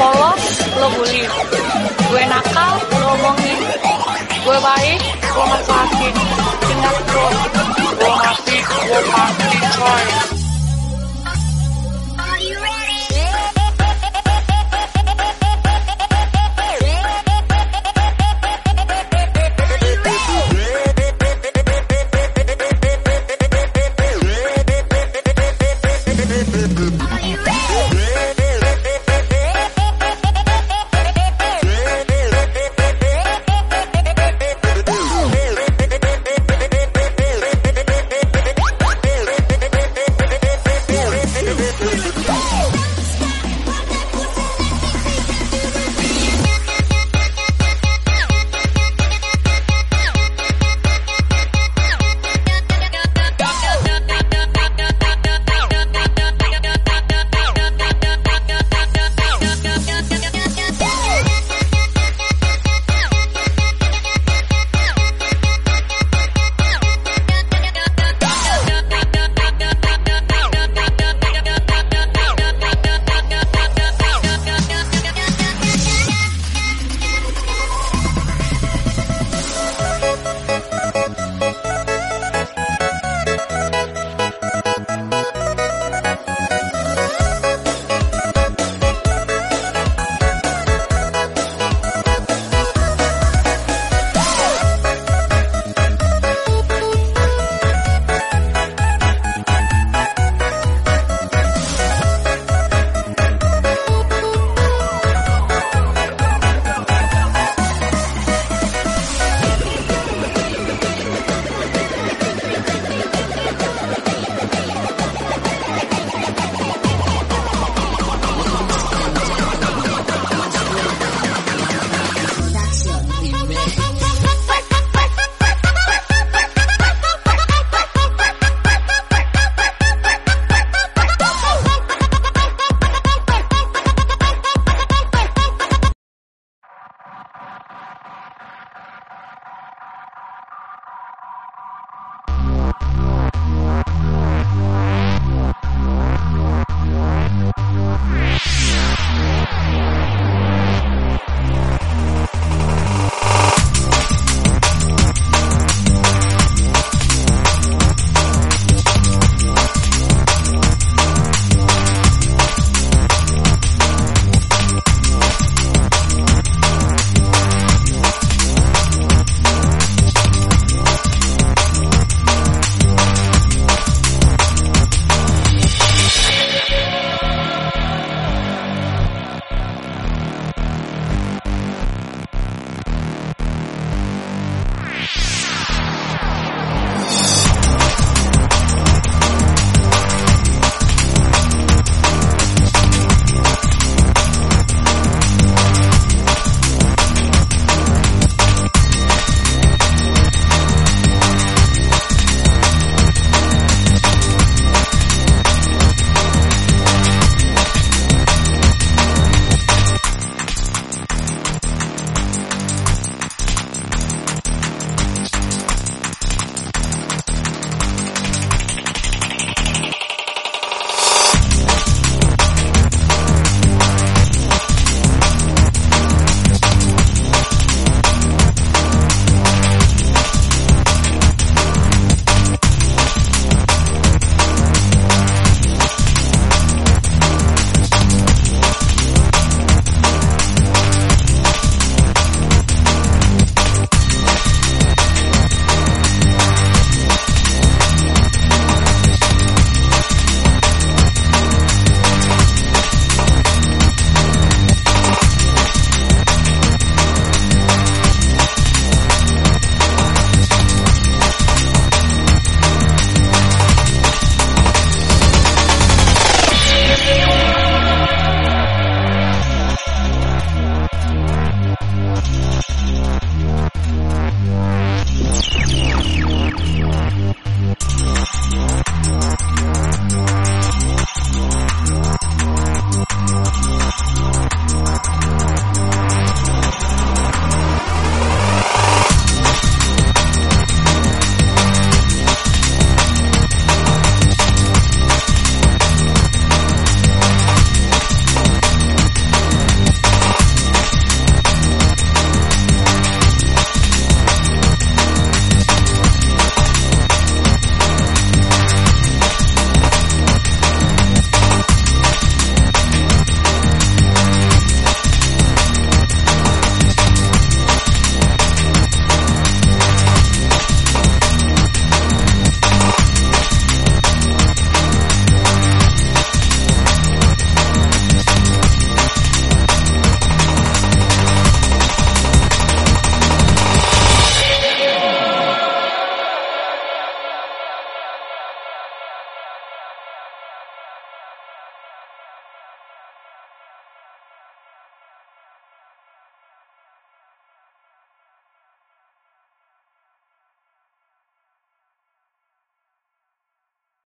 polos lo bully gue nakal lo omongin. Gue baik lo manfaatin tinggal lo, gue mati lo pasti coy.